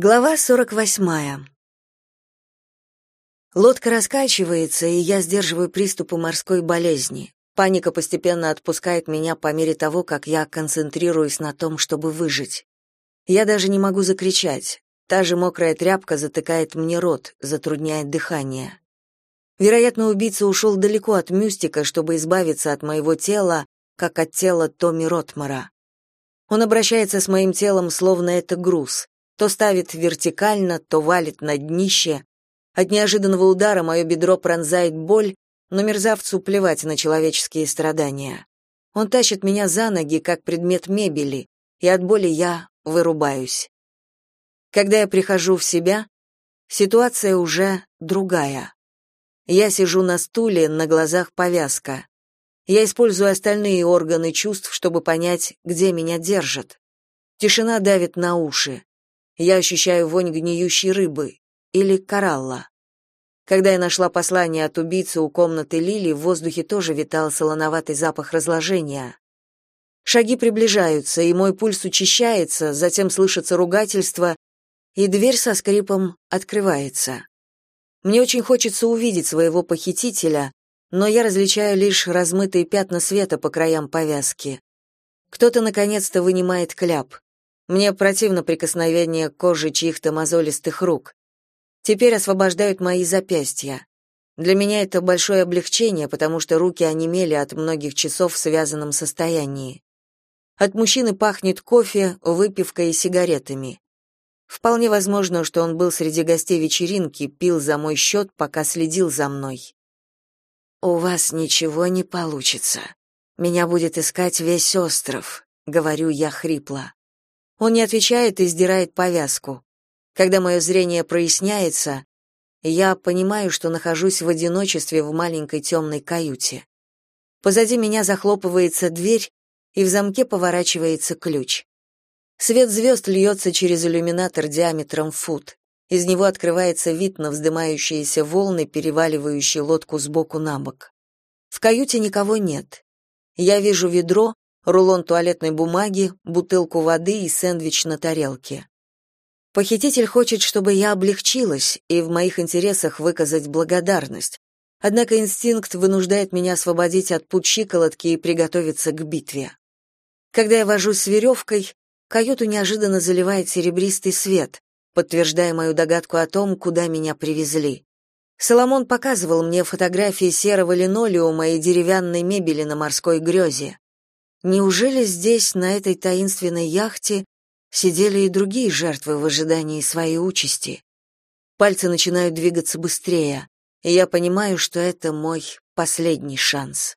Глава 48. Лодка раскачивается, и я сдерживаю приступы морской болезни. Паника постепенно отпускает меня по мере того, как я концентрируюсь на том, чтобы выжить. Я даже не могу закричать. Та же мокрая тряпка затыкает мне рот, затрудняет дыхание. Вероятно, убийца ушел далеко от Мюстика, чтобы избавиться от моего тела, как от тела Томми Ротмара. Он обращается с моим телом, словно это груз то ставит вертикально, то валит на днище. От неожиданного удара мое бедро пронзает боль, но мерзавцу плевать на человеческие страдания. Он тащит меня за ноги, как предмет мебели, и от боли я вырубаюсь. Когда я прихожу в себя, ситуация уже другая. Я сижу на стуле, на глазах повязка. Я использую остальные органы чувств, чтобы понять, где меня держат. Тишина давит на уши. Я ощущаю вонь гниющей рыбы или коралла. Когда я нашла послание от убийцы у комнаты Лили, в воздухе тоже витал солоноватый запах разложения. Шаги приближаются, и мой пульс учащается, затем слышится ругательство, и дверь со скрипом открывается. Мне очень хочется увидеть своего похитителя, но я различаю лишь размытые пятна света по краям повязки. Кто-то наконец-то вынимает кляп. Мне противно прикосновение кожи чьих-то мозолистых рук. Теперь освобождают мои запястья. Для меня это большое облегчение, потому что руки онемели от многих часов в связанном состоянии. От мужчины пахнет кофе, выпивкой и сигаретами. Вполне возможно, что он был среди гостей вечеринки, пил за мой счет, пока следил за мной. «У вас ничего не получится. Меня будет искать весь остров», — говорю я хрипло. Он не отвечает и сдирает повязку. Когда мое зрение проясняется, я понимаю, что нахожусь в одиночестве в маленькой темной каюте. Позади меня захлопывается дверь, и в замке поворачивается ключ. Свет звезд льется через иллюминатор диаметром фут. Из него открывается вид на вздымающиеся волны, переваливающие лодку сбоку на бок. В каюте никого нет. Я вижу ведро, рулон туалетной бумаги, бутылку воды и сэндвич на тарелке. Похититель хочет, чтобы я облегчилась, и в моих интересах выказать благодарность. Однако инстинкт вынуждает меня освободить от пут щиколотки и приготовиться к битве. Когда я вожусь с веревкой, каюту неожиданно заливает серебристый свет, подтверждая мою догадку о том, куда меня привезли. Соломон показывал мне фотографии серого линолеума и деревянной мебели на морской грезе. Неужели здесь, на этой таинственной яхте, сидели и другие жертвы в ожидании своей участи? Пальцы начинают двигаться быстрее, и я понимаю, что это мой последний шанс.